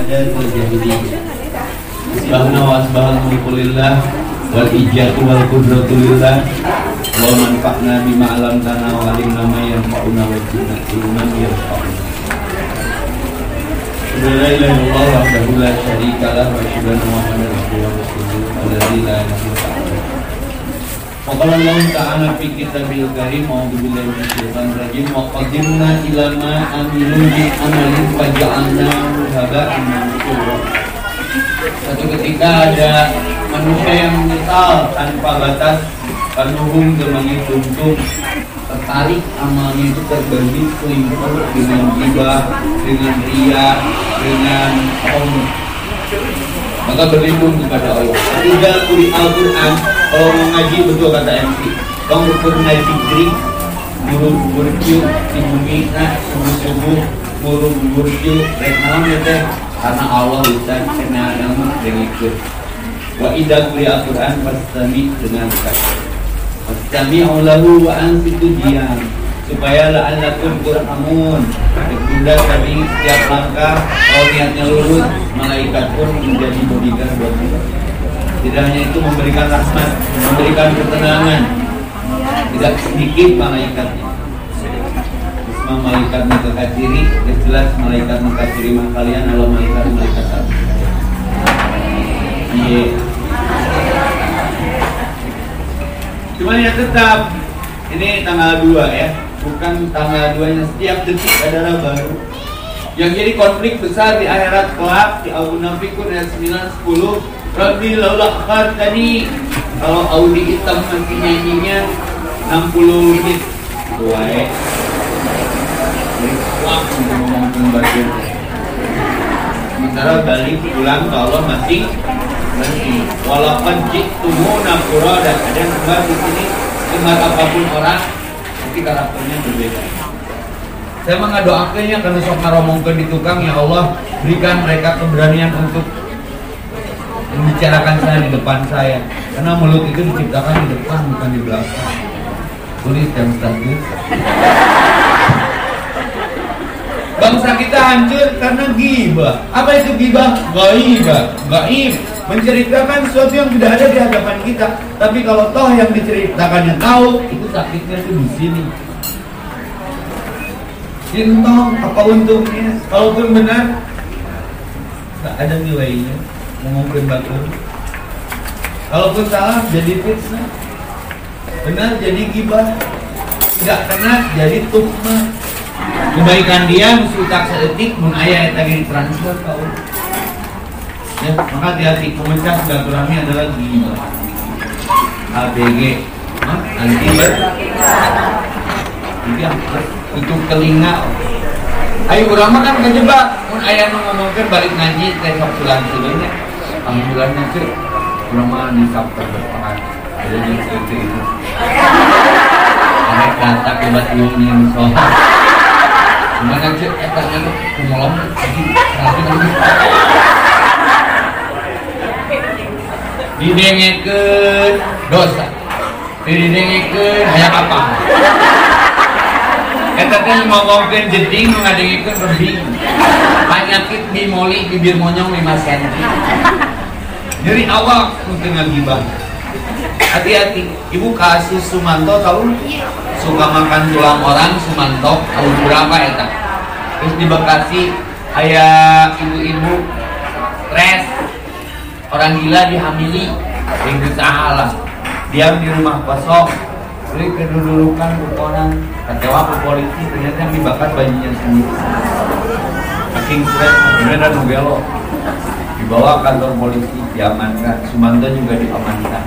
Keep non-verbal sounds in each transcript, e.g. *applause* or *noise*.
adatul jahiliyah Asbahna wa asbahal mulku lillah wal ijatu wal qudratu lillah wa manfa'na bima alamtana wa alimna ma yanfa'una wa zidna ilman yanfa'una la syarika lah wa asyhadu anna Muhammadan abduhu wa rasuluhu alladzi la kitabil karim A'udhu billahi wa syaitan rajim Wa qadimna ila ma amilu min amalin Faja'alna haba'in mansura. Satu ketika ada manusia yang menyesal tanpa batas Kanuhum gemangi tuntung tertarik amalnya itu terbagi dengan riba, dengan ria, dengan om maka berlindung kepada Allah. Tidak kuri Al-Quran, kalau mau ngaji betul kata MC. Kalau ukur ngaji drink, burung burcu di bumi, nah subuh subuh burung burcu, rek naon ya teh, karena Allah bisa kena nama dengan ikut. Wa idah kuri Al-Quran pasti dengan kata. Fastami'u lahu wa ansitu diam supaya la'allakum turhamun Bunda kami setiap langkah kalau niatnya lurus malaikat pun menjadi bodyguard buat kita tidak hanya itu memberikan rahmat memberikan ketenangan. Tidak sedikit malaikatnya. Semua malaikat muka ciri ya jelas malaikat muka mah kalian adalah malaikat malaikat apa iya. Cuma ya tetap ini tanggal 2 ya, bukan tanggal 2 nya setiap detik adalah baru. Yang jadi konflik besar di akhirat kelak di Abu Nafikun ayat 9 10 Rabbi laula tadi. Kalau Audi hitam masih nyanyinya 60 menit. Tuai Wah, ngomong bagian Sementara balik pulang ke Allah masih berhenti Walaupun jitumuna dan Ada kembar di sini Kembar apa pun orang Tapi karakternya berbeda. Saya mengadoakannya karena sok ngaromongkan di tukang ya Allah berikan mereka keberanian untuk membicarakan saya di depan saya. Karena mulut itu diciptakan di depan bukan di belakang. Tulis dan status. Bangsa kita hancur karena gibah apa itu gibah gaibah gaib menceritakan sesuatu yang tidak ada di hadapan kita. Tapi kalau toh yang diceritakannya tahu itu sakitnya itu di sini. Cinta apa untungnya? Kalaupun benar, tak ada nilainya. Ngomongin batu. Kalaupun salah, jadi fitnah. Benar jadi gibah. Tidak kena jadi tukma. Kebaikan dia mesti tak seetik mun aya eta transfer kau. Ya, maka hati-hati pemecah silaturahmi adalah gibah. ABG, anti. Iya, itu telinga ayo urang kan kejebak mun aya nu ngomongkeun balik ngaji teh sok bulan sebenarnya bulannya sih mah di sabtu depan ada yang seperti itu. Ada kata kebat ilmu soal gimana sih eta nya tuh kumolong lagi lagi lagi. Didengekeun dosa. Didengekeun hayang apa? Eta teh ngomongkeun jeding ngadengikeun rebing. Penyakit bimoli bibir monyong 5 cm. Nyeri awak untuk ngagibah. Hati-hati, ibu kasus Sumanto tahu? Suka makan tulang orang Sumanto tahun berapa eta? Terus di Bekasi ayah ibu-ibu stres orang gila dihamili. Yang salah diam di rumah kosong. Beli kedudukan orang. Kecewa ke polisi. Ternyata yang dibakar bayinya sendiri. Saking stres kemudian ada Nubelo dibawa kantor polisi diamankan. Sumanto juga diamankan.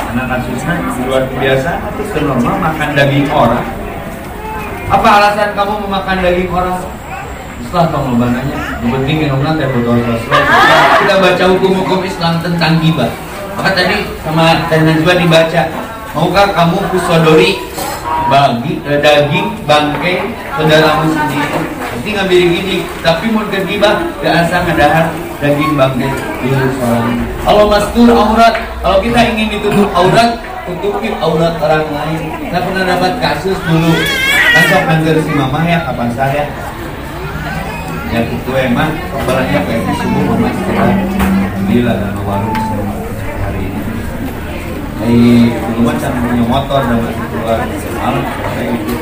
Karena kasusnya luar biasa itu normal makan daging orang. Apa alasan kamu memakan daging orang? Setelah kamu yang penting minumnya teh botol kita baca hukum-hukum Islam tentang gibah. Maka tadi sama dan juga dibaca maukah kamu kusodori bagi eh, daging bangkai saudaramu sendiri? Nanti ngambil gini tapi mau gibah gak asa ngedahar daging di seorang kalau mastur aurat kalau kita ingin ditutup aurat tutupi aurat orang lain. Saya pernah dapat kasus dulu. Kan sok si mama ya kapan saya ya? Itu emang kembalinya kayak subuh memastikan bila dan warung hari ini. Hai dulu macam punya motor dan masih keluar malam kayak gitu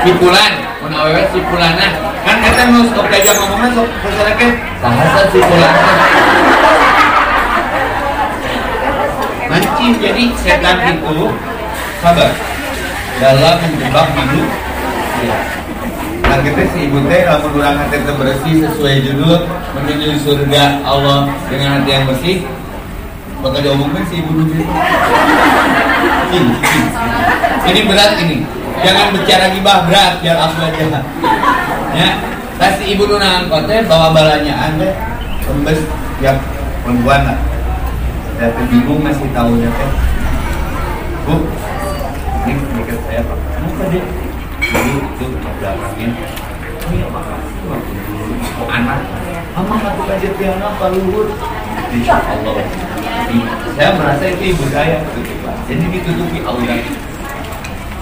Sipulan, mun awewe sipulana. Kan eta nu sok diajak ngomongna sok masyarakat bahasa sipulanna. mancing jadi setan itu sabar. Dalam menjebak hidup ya. Nah kita si ibu teh kalau kurang hati bersih sesuai judul menuju surga Allah dengan hati yang bersih. Bakal diomongkan si ibu dulu ini, ini. ini berat ini. Jangan bicara gibah berat biar aku aja. Ya pasti ibu nuna angkotnya bawa balanya. Anda pembes tiap perempuan lah. Saya tuh bingung masih tahunya teh. Bu ini mikir saya pak. Kamu tadi dulu itu belakangnya. Ini apa kasih waktu dulu itu anak. Mama aku kajian piano pak luhur. Insya Allah saya merasa itu ibu saya jadi ditutupi aurat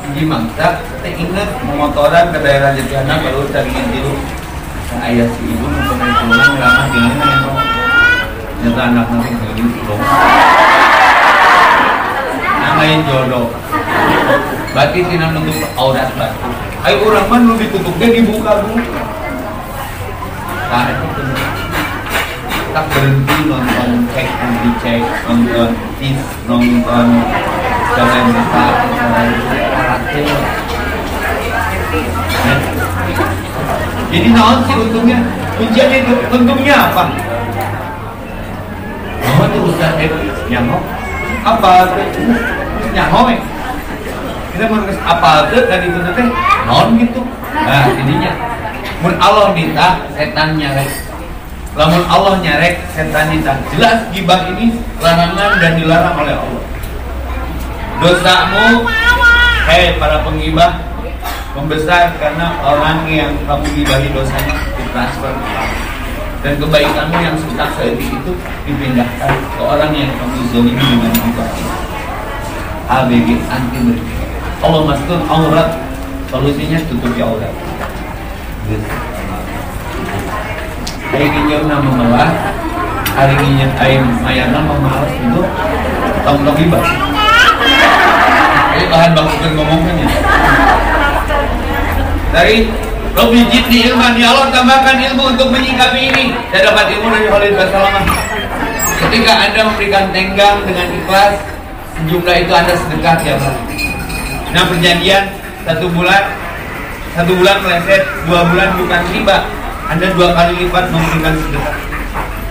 jadi mangsa saya ingat memotoran ke daerah Jatiana kalau cari dulu ayah si ibu mempunyai pulang ramah dengan yang nyata anak nanti nggak dong namain jodoh. Berarti tina nutup aurat batu. Ayo orang mah nu ditutupnya dibuka dulu nah bener tak berhenti nonton cek dicek nonton tis nonton. Kita karate jadi naon sih untungnya kuncinya itu untungnya apa? Oh, itu Ustaz? Eh, nyamuk? Apa nyamuk eh. kita mau apa tuh? Dan itu nanti non gitu. Nah ininya. Mun Allah minta setan nyarek lamun Allah nyarek setan minta. Jelas gibah ini larangan dan dilarang oleh Allah. Dosamu hei para penggibah membesar karena orang yang kamu gibahi dosanya ditransfer ke kamu. Dan kebaikanmu yang sudah seetik itu dipindahkan ke orang yang kamu zolimi dengan gibah ABG anti berbeda Allah masukkan aurat. Solusinya tutupi aurat. Ini nama memelah hari ini air mayana memalas itu tong gibah ini bahan baku ngomongnya dari Robi jidni ilman ya Allah tambahkan ilmu untuk menyikapi ini. Saya dapat ilmu dari Khalid Basalamah ketika anda memberikan tenggang dengan ikhlas sejumlah itu anda sedekah tiap hari. Nah perjanjian satu bulan satu bulan meleset dua bulan bukan riba. Anda dua kali lipat memberikan sedekah.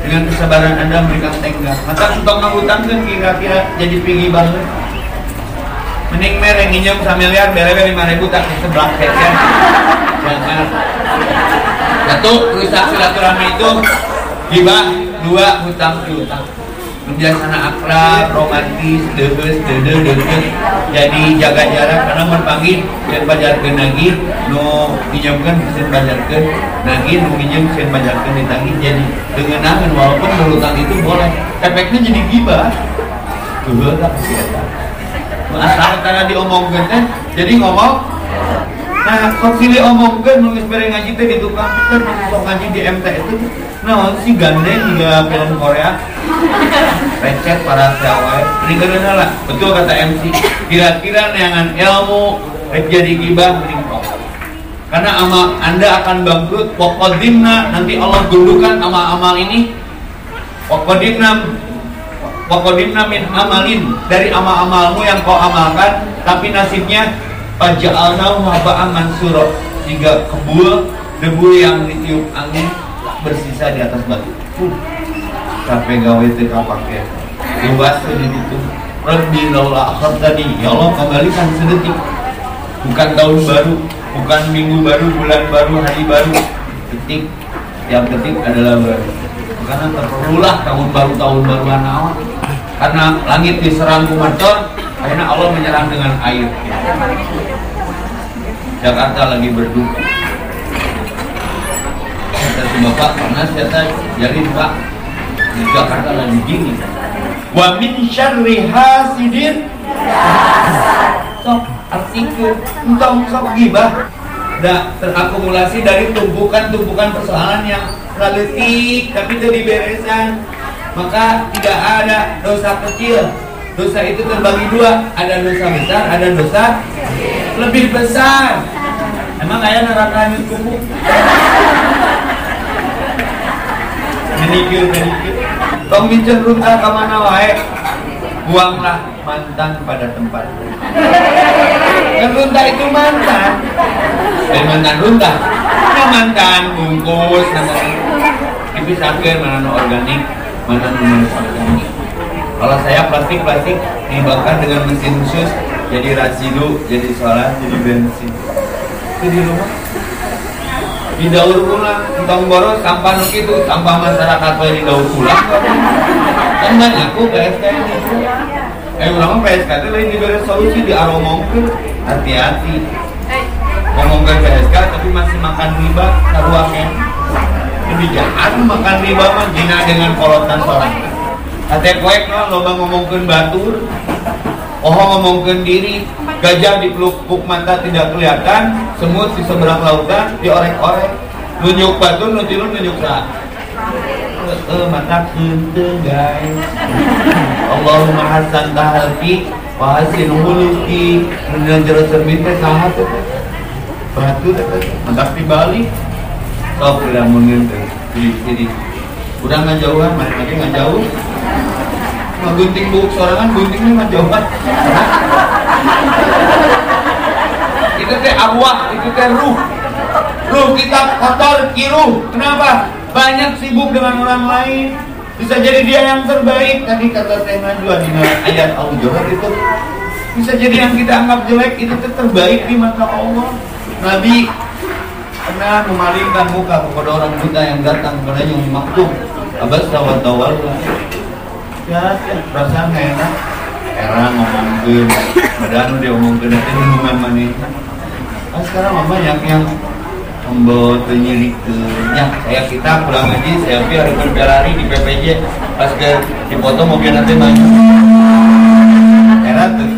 Dengan kesabaran anda memberikan tenggang. Maka untuk ngutang kan kira-kira jadi pergi banget mending mereng nginjem samiliar belewe lima ribu tak sebelah ya jangan. Satu rusak silaturahmi itu hibah dua hutang piutang. Biasana akrab, romantis, deges, dede, dede. Jadi jaga jarak karena berpanggil dan bajarkan lagi. No pinjamkan bisa bajarkan lagi. No pinjam bisa bajarkan ditagih. Jadi dengan angan walaupun berhutang itu boleh. Efeknya jadi gibah. Tak asal karena diomongkan kan jadi ngomong. Nah kok sili omongkan nulis bareng ngaji teh di tukang kan sok ngaji di MT itu? Nah si gandeng juga film Korea. Recet para cewek ini karena lah? Betul kata MC kira-kira neangan ilmu jadi gibah mending karena amal anda akan bangkrut. Wakodimna nanti Allah gundukan amal-amal ini. Wakodimna wakodimna min amalin. Dari amal-amalmu yang kau amalkan tapi nasibnya Faja'alnahu haba'an mansura. Sehingga kebul debu yang ditiup angin bersisa di atas batu. Uh, Capek gawe teka pakai Luas jadi itu. Rabbi akhir tadi Ya Allah kembalikan sedetik. Bukan tahun baru Bukan minggu baru, bulan baru, hari baru. Detik. Yang detik adalah baru. Karena terperulah tahun baru, tahun baruan awal Karena langit diserang kumator Akhirnya Allah menyerang dengan air. Jakarta lagi berduka. Kata bapak panas kata jadi pak. Di Jakarta lagi dingin wa min syarri hasidin. Sok artikel entah sok gibah. Nah, terakumulasi dari tumpukan-tumpukan persoalan yang Laletik, tapi itu diberesan Maka tidak ada dosa kecil. Dosa itu terbagi dua. Ada dosa besar, ada dosa lebih besar. Emang kayak neraka kupu? Menikir, menikir. Tong bincang runta ke mana wae. Buanglah mantan pada tempat. Dan runta itu mantan. Eh mantan runta mantan bungkus Tapi sakit mana organik Non organik Kalau saya plastik-plastik dibakar dengan mesin khusus Jadi rasidu, jadi solar, jadi bensin. Itu di rumah. Di daur ulang tong boros sampah itu sampah masyarakat boleh di daur ulang. Kan aku PSK ini. Eh ulang PSK itu lain diberi solusi di aromongkeun hati-hati. Ngomongkan PSK tapi masih makan riba karuangnya jahat makan riba mah jina dengan kolotan seorang Ate koek no, loba ngomongkan batur. Oh ngomongkan diri. Gajah di pelupuk mata tidak kelihatan. Semut di seberang lautan Diorek-orek. Nunjuk batu, nunjuk nunjuk sah Eh, mata kente guys. Allahumma hasan tahalki Wa hasin huluki cermin teh sahat Batu Mentak dibalik Sok tidak mungkin teh Pilih-pilih Udah nggak jauhan, mana lagi nggak jauh Gunting buk sorangan guntingnya mah jauhan itu teh arwah, itu teh ruh. Ruh kita kotor, kiruh. Kenapa? Banyak sibuk dengan orang lain. Bisa jadi dia yang terbaik. Tadi kata Teh Najwa di ayat Al-Johar itu. Bisa jadi yang kita anggap jelek itu terbaik di mata Allah. Nabi pernah memalingkan muka kepada orang buta yang datang kepada yang maktub. Abas tawat tawalla. Ya, ya, perasaan gak enak. Era ngomongin, badan dia ngomongin nanti hubungan mana Kan sekarang mama banyak yang membawa penyirik ya saya kita pulang ngaji saya hari berlari di PPJ pas ke dipoto mobil nanti banyak era tuh.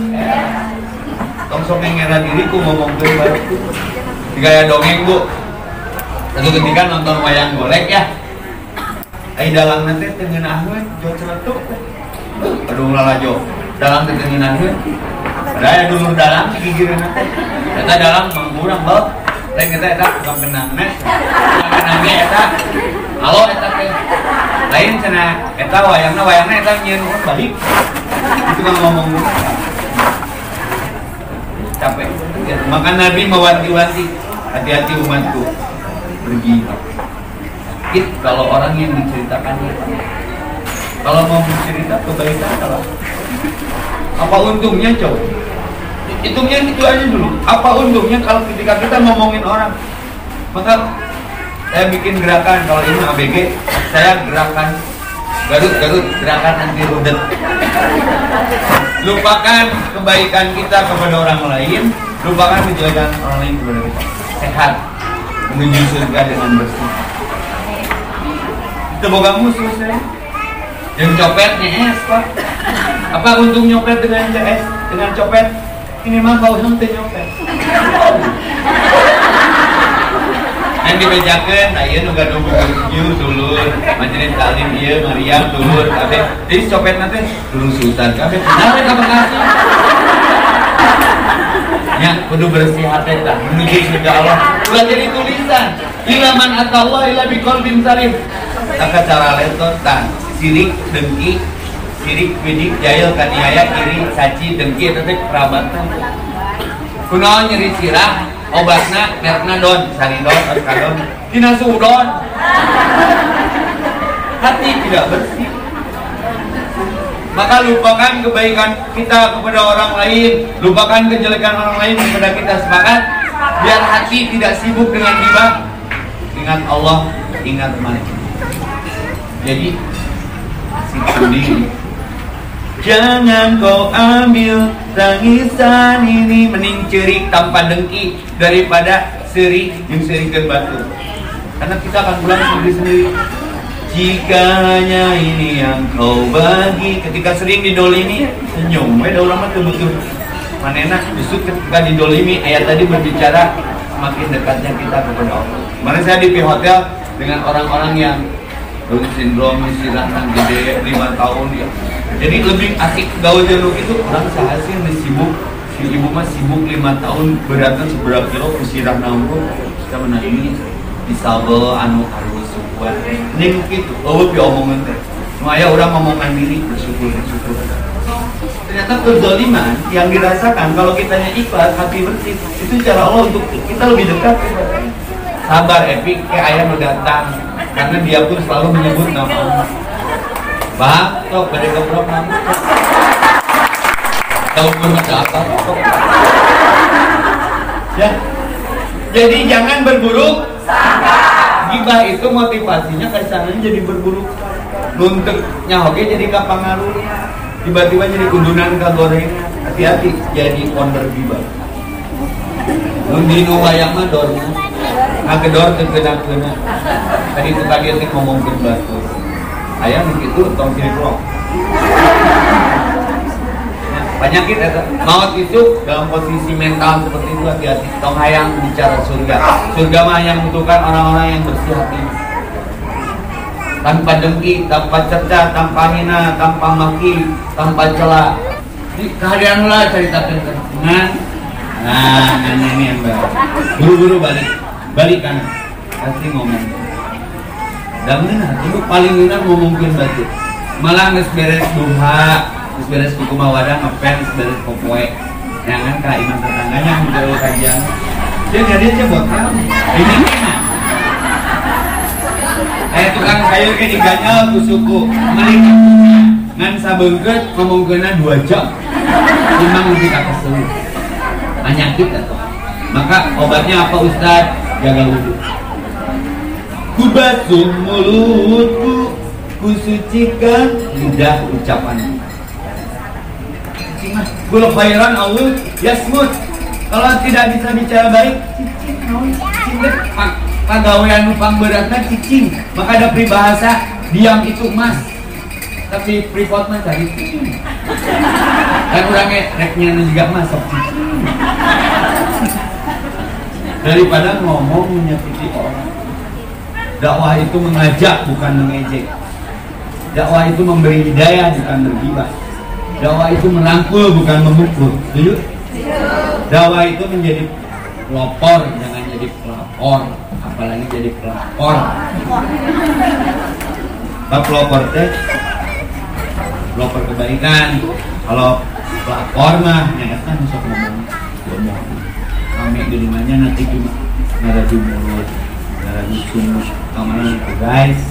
Tong sok yang era diriku ngomong ke baru gaya dongeng bu. Satu ketika nonton wayang golek ya. Ayo dalam nanti tengen ahwen jo celetuk aduh lalajo dalam tengen ahwen ada ya dulu dalam gigiran nanti. Kita dalam mengurang bal lain kita eta tukang kenangnya kenangnya eta. Halo teh. Lain cina eta wayangna wayangna eta nyen balik. Itu kan ngomong capek. Ya, maka Nabi mewanti-wanti hati-hati umatku pergi. Sakit kalau orang yang diceritakannya kalau mau bercerita kebaikan salah apa untungnya coba hitungnya itu aja dulu. Apa untungnya kalau ketika kita ngomongin orang? Maka saya bikin gerakan kalau ini ABG saya gerakan Garut Garut gerakan anti rudet lupakan kebaikan kita kepada orang lain. Lupakan kejelekan orang lain kepada kita. Sehat menuju surga dengan bersih. Itu boga musuh saya yang copetnya es pak. Apa untung nyopet dengan CS dengan copet ini mah kau hente nyopet yang dibejakan nah iya nu gaduh buku dulur. Majelis taklim iya Mariam dulur kabeh jadi copet nanti dulu sultan kabeh nah mereka bekasih ya kudu bersih hati tak menuju surga Allah. Udah jadi tulisan ilaman Allah ila biqalbin salim. Taka cara leton tak sirik dengki sirik bidik jahil kaniaya kiri saci dengki itu kerabatan kunaon nyeri sirah obatna merekna don. Saridon oskadon tina sudon hati tidak bersih. Maka lupakan kebaikan kita kepada orang lain. Lupakan kejelekan orang lain kepada kita. Semangat. Biar hati tidak sibuk dengan riba. Ingat Allah ingat mati jadi si Jangan kau ambil tangisan ini. Mending cerik tanpa dengki Daripada seri yang serikan batu Karena kita akan pulang sendiri-sendiri Jika hanya ini yang kau bagi. Ketika sering didolimi Senyum. Beda ulama tuh betul. Manena justru ketika didolimi. Ayat tadi berbicara Semakin dekatnya kita kepada Allah. Kemarin saya di hotel dengan orang-orang yang Down syndrome, istirahat gede, lima tahun ya. Jadi lebih asik gaul jenuh itu orang sehasil sibuk. Si ibu mah sibuk lima tahun beratnya seberapa kilo kusirah nampung kita mana ini disabel anu harus kuat ini gitu oh pi omongan teh. Maya orang ngomongan diri bersyukur bersyukur. Ternyata kezaliman yang dirasakan kalau kitanya ikhlas hati bersih itu cara Allah untuk kita lebih dekat. Sabar Epi kayak ayam datang karena dia pun selalu menyebut nama Bang, tok pada kebrok nama tahu pun apa ya. Jadi jangan berburuk. Gibah itu motivasinya ke sananya jadi berburuk. Nuntut nyahoge jadi kapangaruh tiba-tiba jadi kundunan ke goreng. Hati-hati jadi ponder gibah. Nundi nu wayang mah dornya. Ngagedor teu kena-kena tadi itu tadi teh ngomongkeun batu aya nu kitu tong sini vlog penyakit eta maut itu dalam posisi mental seperti itu hati-hati. Tong hayang bicara surga. Surga mah yang membutuhkan orang-orang yang bersih hati. Tanpa dengki, tanpa cerca, tanpa hina, tanpa maki, tanpa celah. Ini lah ceritakan dengan Nah, ini ini yang baru. Buru-buru balik, balik kan, pasti ngomong. Dan mana? Itu paling benar ngomongin batu. Malah nges beres duha, nges beres kuku mawadah, ngepel, nges beres kopoe. Jangan kak iman tetangganya menjauh kajian. Dia nggak dia buat kamu. Ini mana? Eh tukang sayur ke diganyal ku suku Melihat Ngan ngomongkeuna dua jam Imam lebih kata seluruh penyakit atau maka obatnya apa Ustaz jaga wudhu kubasuh mulutku kusucikan lidah ucapan. Cimah gula khairan Allah yasmut kalau tidak bisa bicara baik cicing cicing pagawean nupang beratnya cicing. Maka ada peribahasa diam itu emas. Tapi pripot mah cari cicing. Kan orangnya reknya juga masuk cicing. Daripada ngomong menyakiti orang dakwah itu mengajak bukan mengejek. Dakwah itu memberi hidayah bukan bergibah dakwah itu merangkul bukan memukul. Setuju? Dakwah itu menjadi pelopor jangan jadi pelopor apalagi jadi pelopor bab pelopor teh pelopor kebaikan. Kalau pelopor mah nyata bisa ngomong ngomong. Kami di rumahnya nanti cuma ngaraju mulut itu guys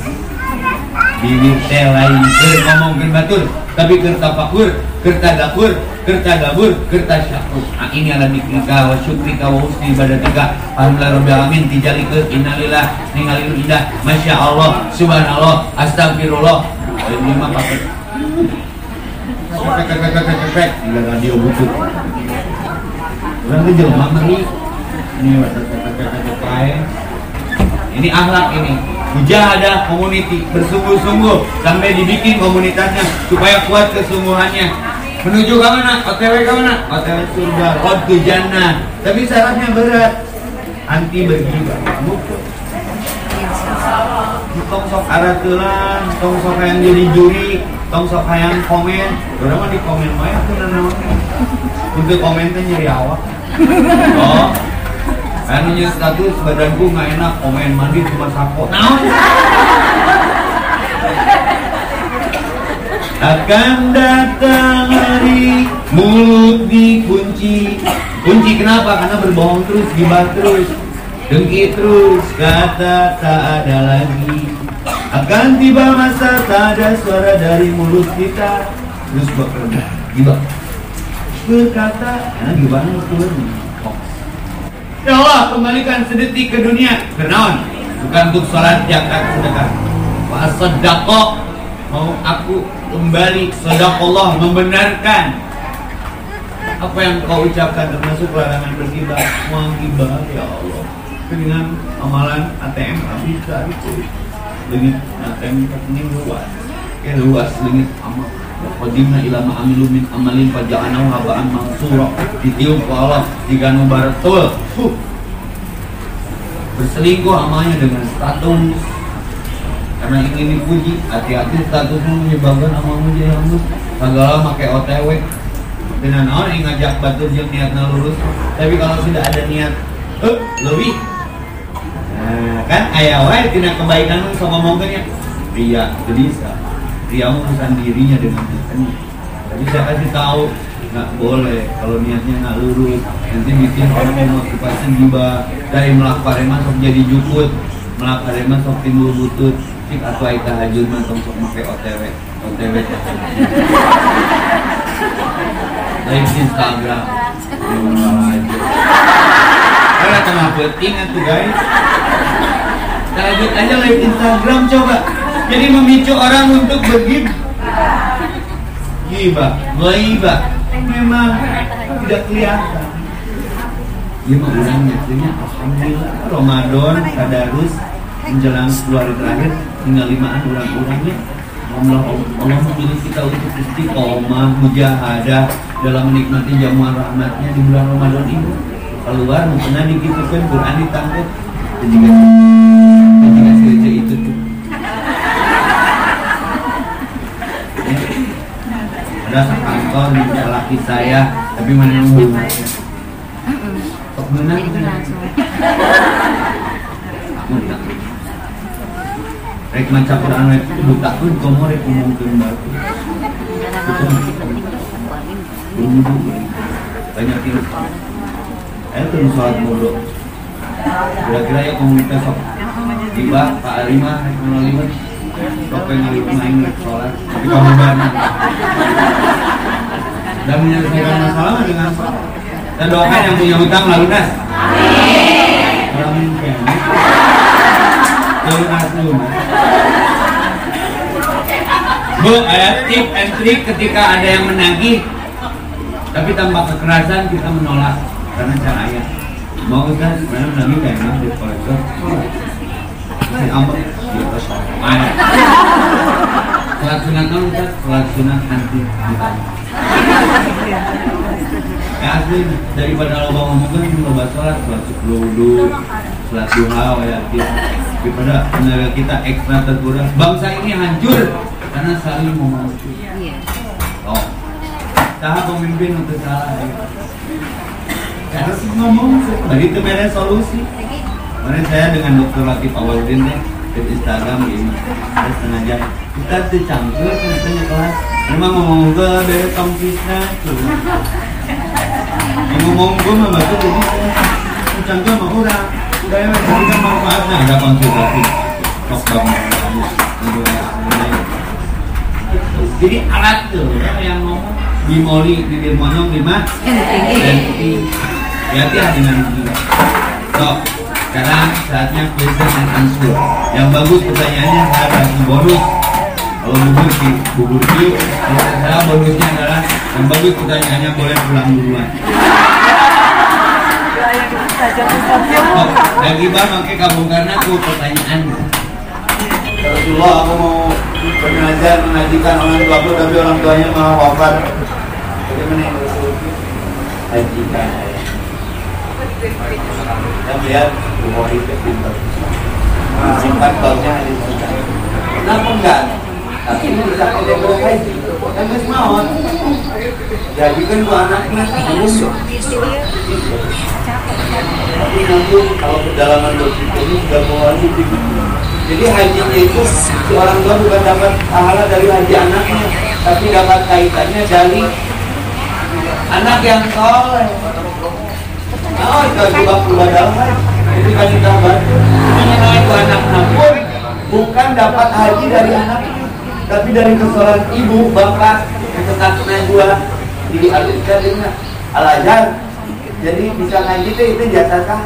bibir teh lain keur ngomongkeun batur tapi keur tafakur keur tadakur keur tadabur keur tasyakur nah ini adalah dikrika wa syukrika wa husni ibadatika alhamdulillah rabbil alamin tijalikeun innalillah ningali indah masya Allah subhanallah astagfirullah ini mah pakai Pek, Gila radio butut Orang itu jelma meri Ini Ini akhlak ini. Mujahadah community Bersungguh-sungguh Sampai dibikin komunitasnya Supaya kuat kesungguhannya. Menuju ke mana? OTW ke mana? OTW surga. Kod ke jannah. Tapi syaratnya berat. Anti bergibah Tong sok arah telan Tong sok yang jadi juri Tong sok yang komen. Orang mah di komen mah ya Untuk komen teh nyeri awak. *laughs* Oh Anu nya status badanku nggak enak komen mandi cuma sapo. Naon? Akan datang hari mulut dikunci. Kunci kenapa? Karena berbohong terus, gibah terus, dengki terus, kata tak ada lagi. Akan tiba masa tak ada suara dari mulut kita terus bekerja. Gibah. Berkata, karena gibahnya keluar. Ya Allah, kembalikan sedetik ke dunia. Kenaon? Bukan untuk sholat, zakat, sedekah. Wa mau aku kembali sedekah membenarkan apa yang kau ucapkan termasuk larangan bergibah, menggibah ya Allah. Dengan amalan ATM bisa itu. Dengan ATM ini luas. Ya luas dengan amal. Qadimna ila ma'amilu min amalin faja'anahu haba'an mansura. Ditiup ke Allah jika nubar betul. Berselingkuh amalnya dengan status karena ingin dipuji hati-hati statusmu menyebabkan amalmu jadi hangus. Segala pakai OTW dengan orang yang ngajak batu yang niatnya lurus. Tapi kalau sudah ada niat eh lebih nah, kan? Ayah wae tina kebaikan sok ngomongnya ria gelisah ria mengurusan dirinya dengan Tuhan. Tapi saya kasih tahu nggak boleh kalau niatnya nggak lurus. Nanti bikin orang yang motivasi juga dari melak pareman sok jadi jukut. Melak pareman sok timbul butut. Cik atau aita hajur mah sok make otw otw live Instagram. Karena tengah penting tuh guys. Lanjut aja live Instagram coba Jadi memicu orang untuk begib Gibah, gibah Memang tidak kelihatan Ya mah orang nyatunya Alhamdulillah Ramadan, Kadarus Menjelang 10 hari terakhir Tinggal limaan orang-orangnya Allah, Allah memilih kita untuk istiqomah, mujahadah dalam menikmati jamuan rahmatnya di bulan Ramadan ini. Keluar, mungkin dikitkan Quran ditangkap. Dan jika dan jika itu tuh. Ada sekantor di laki saya, tapi mana yang mau Kok benar? Menang. Rek maca Quran rek buta pun komo rek baru. Itu banyak ini. Ayo tuh sholat bodoh. Kira-kira ya komunitas sok tiba Pak Alima rek lima Pengen main rek sholat tapi kamu. Dan menyelesaikan masalah dengan. Dan doakan yang punya hutang lalu nas. Amin. Amin. Bu, ada tip and trick ketika ada yang menagih tapi tanpa kekerasan kita menolak karena cara ayah mau kan mana menagih kayak enak di kolektor si ambek di atas sholat sunat kan Ustaz sholat sunat nanti ditanya ya asli daripada lo mau ngomong kan lo sholat sholat sebelum sholat duha ya daripada tenaga kita ekstra terkurang bangsa ini hancur karena saling memaki oh tahap pemimpin untuk salah ya. karena sih ngomong dari itu beda solusi kemarin saya dengan dokter Latif Awaludin deh di Instagram gini. Saya sengaja kita tuh cangkur katanya kelas. Memang ngomong ke dari tongkisnya tuh. Ngomong gue mah baca jadi cangkur sama orang udah ya tadi kan manfaatnya ada konsultasi kok bangun jadi alat tuh yang ngomong bimoli bibir monyong lima dan hati-hati dengan juga so sekarang saatnya question and answer yang bagus pertanyaannya saya kasih bonus kalau bubur sih bubur sih kalau saya bonusnya adalah yang bagus pertanyaannya boleh pulang duluan Oh, lagi bang, oke kamu karena aku pertanyaan. Rasulullah, aku mau mengajar mengajikan orang tua aku tapi orang tuanya mau wafat. Bagaimana yang Hajikan. Kita melihat Bukhari itu pintar. Simpan tolnya di sana. Kenapa enggak? Tapi bisa bu anaknya nanti kalau kedalaman berpikir ini sudah jadi hajinya itu orang tua bukan dapat pahala dari haji anaknya tapi dapat kaitannya dari anak yang soleh oh dalam itu kan anak bukan dapat haji dari anaknya tapi dari kesalahan ibu bapak tetap najwa dialirkan dengan al-ajar. Jadi bisa ngaji itu itu jasa kah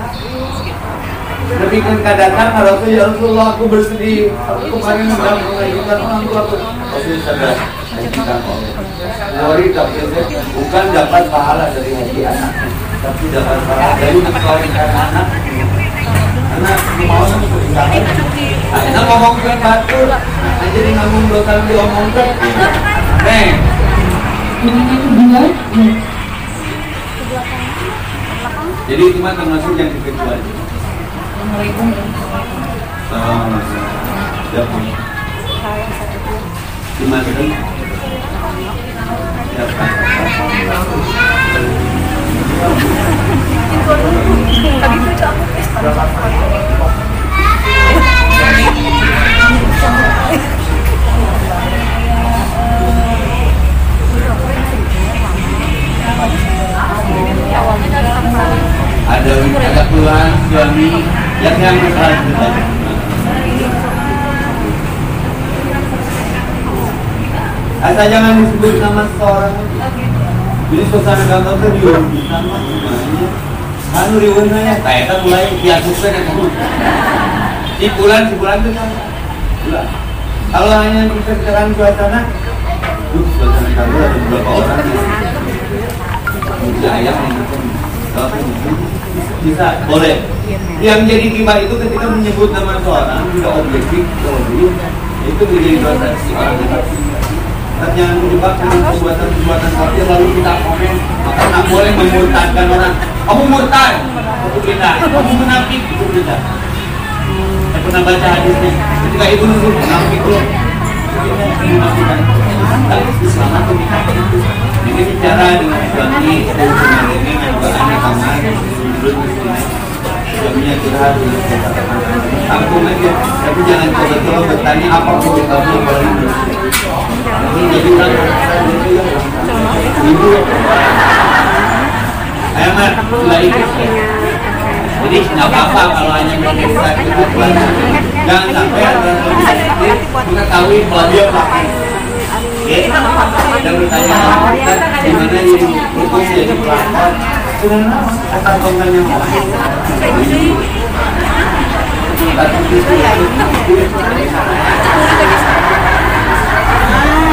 lebih kan datang kalau tuh ya Rasulullah aku bersedih. Aku kemarin mengajukan orang tua aku Rasul sadar hajikan oleh tapi bukan dapat pahala dari haji anak tapi dapat pahala dari mensolehkan anak. Anak mau Enak ngomong ke batu, jadi ngomong dua kali. Nih, jadi itu mah termasuk yang dikecuali. Assalamualaikum. Ya, di Mandem siapa ada ada keluhan suami yang yang berkelanjutan Asal jangan disebut nama seorang Jadi suasana gambar itu diurusan sama semuanya Anu riwunanya, saya kan mulai diakuskan yang kamu. Di bulan, di bulan itu kan. Bulan Kalau hanya menceritakan suasana Duh, suasana gambar ada beberapa orang yang ayam yang bisa boleh. Yang jadi tiba itu ketika menyebut nama seorang tidak objektif kalau itu menjadi dosa si orang dan jangan menjebak dengan perbuatan-perbuatan kafir lalu kita komen maka tak boleh memurtadkan orang. Kamu murtad itu kita kamu munafik itu kita saya pernah baca hadisnya. Ketika ibu nurul munafik itu menafikan kita ini bicara dengan suami dengan ini juga kamar. Suaminya curhat aku tapi jangan coba-coba bertanya apa pun kamu yang ayo jadi nggak apa-apa kalau hanya memeriksa jangan sampai ada mengetahui bahwa dia pakai dan bertanya di mana yang hukum jadi pelakon sebenarnya kata konten yang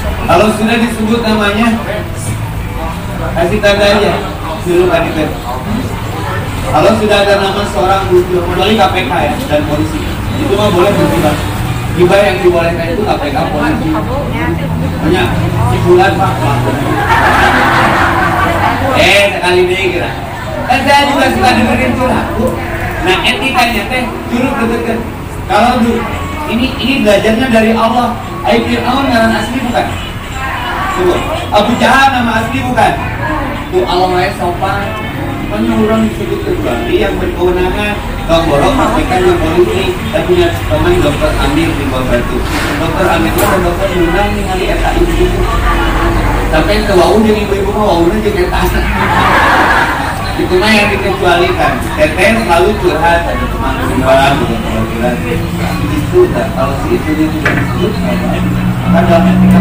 Kalau sudah disebut namanya Kasih tanda aja. Suruh kandidat Kalau sudah ada nama seorang Kecuali KPK ya dan polisi. Itu mah boleh bergibah Gibah yang dibolehkan itu KPK polisi. Banyak Di bulan pak. Eh sekali deh kira Kan saya juga suka dengerin curhat Nah etikanya teh Juruk deket Kalau dulu ini ini belajarnya dari Allah. Aib Fir'aun nama asli bukan? Tunggu. Abu Jahal nama asli bukan? Tuh Allah Maha sopan. Pokoknya orang disebut kecuali yang berkewenangan Bang Borok pastikan yang polisi Saya punya teman dokter Amir di bawah batu Dokter Amir itu dokter Yunang nih kali eta ibu Sampai ke wau jadi ibu-ibu mah waunya jadi eta itu mah yang dikecualikan teteh selalu curhat ada teman kembar ada perwakilan itu dan kalau si itu dia tidak disebut maka dalam etika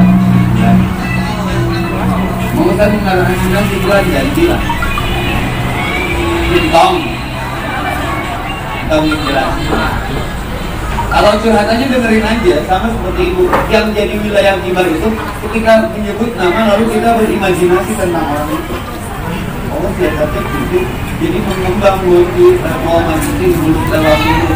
mau kan mengatakan undang di bulan janji lah bintang tahu yang jelas. Kalau curhatannya dengerin aja sama seperti ibu. Yang jadi wilayah kibar itu ketika menyebut nama lalu kita berimajinasi tentang orang itu. Allah biasa gitu jadi mengembang wujud mau masih mulut itu itu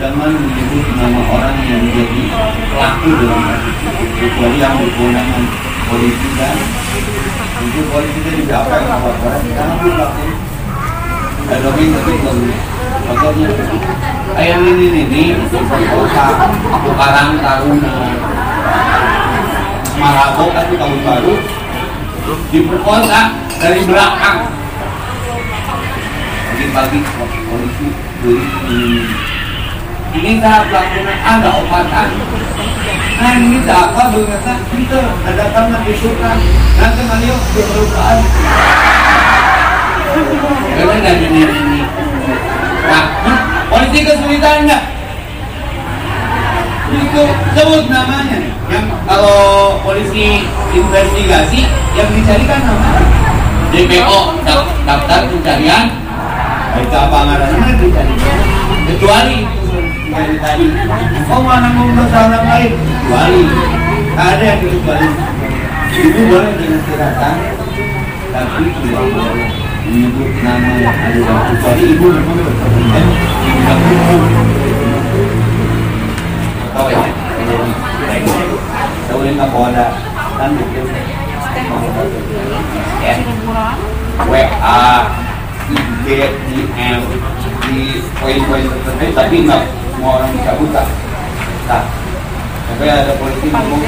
jangan menyebut nama orang yang menjadi pelaku dalam kasus itu kecuali yang berkewenangan polisi dan untuk polisi itu juga apa yang membuat orang karena pelaku ada lagi tapi belum contohnya ayam ini ini kota Karang Taruna Marabo kan tahun baru diperkosa dari belakang. Pagi-pagi polisi beli ini tahap pelakunya ada obatan Nah ini tak apa berkata kita ada tangan isukan nanti malio berperubahan. Karena dari ini ini. Nah, polisi kesulitan nggak? Itu sebut namanya. Yang kalau polisi investigasi yang dicarikan namanya DPO daftar pencarian Itu apa ngarannya dicari. kecuali dari tadi Oh mana ngurus orang lain? kecuali Ada yang kecuali. Ibu boleh dengan datang, tapi tidak boleh menyebut nama yang ada dalam kecuali ibu memang berkepentingan tahu ya Tahu ada kan begitu. ya WA IG DM di poin-poin tertentu tapi nggak semua orang bisa buka. Nah sampai ada polisi ngomong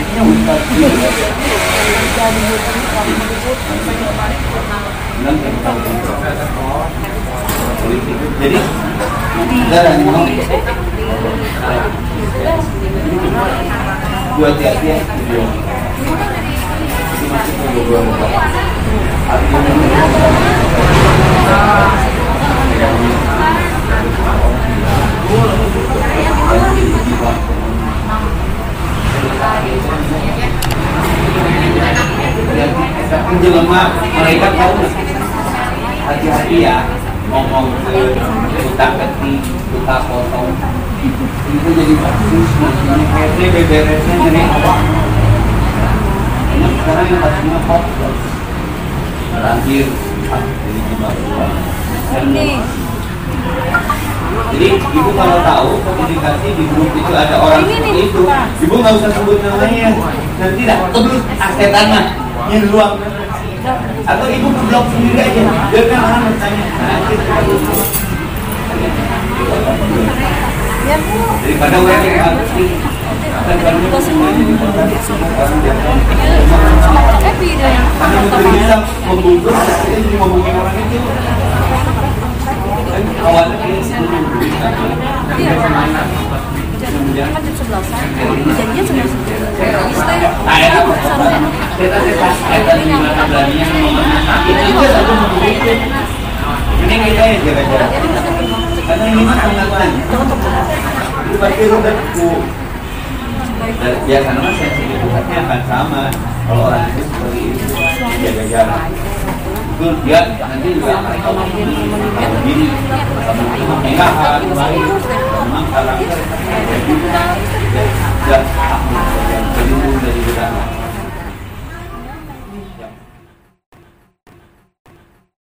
polisi. Jadi kita ada ngomong buat hati-hati ya video. Masih Tapi jelema mereka tahu hati-hati ya ngomong ke utak ketik, utak potong itu jadi bagus ini kayaknya beberesnya jadi Nah, sekarang yang pastinya pop terakhir ah, jadi ibu kalau tahu komunikasi di grup itu ada orang seperti itu, ibu nggak usah sebut namanya. Nanti tidak terus asetan mah yang ruang. Atau ibu ke blog sendiri aja, biarkan orang bertanya. Nah, kita daripada WA yang kan dipercaya semua kita kan ya kita kita kita ini kita yang jaga-jaga karena ini banyak itu dan biasanya mas sensitivitasnya akan sama kalau orang itu seperti itu jaga jarak itu dia nanti juga akan tahu tahu diri tahu kemegahan baik memang karakter dan berlindung dari bencana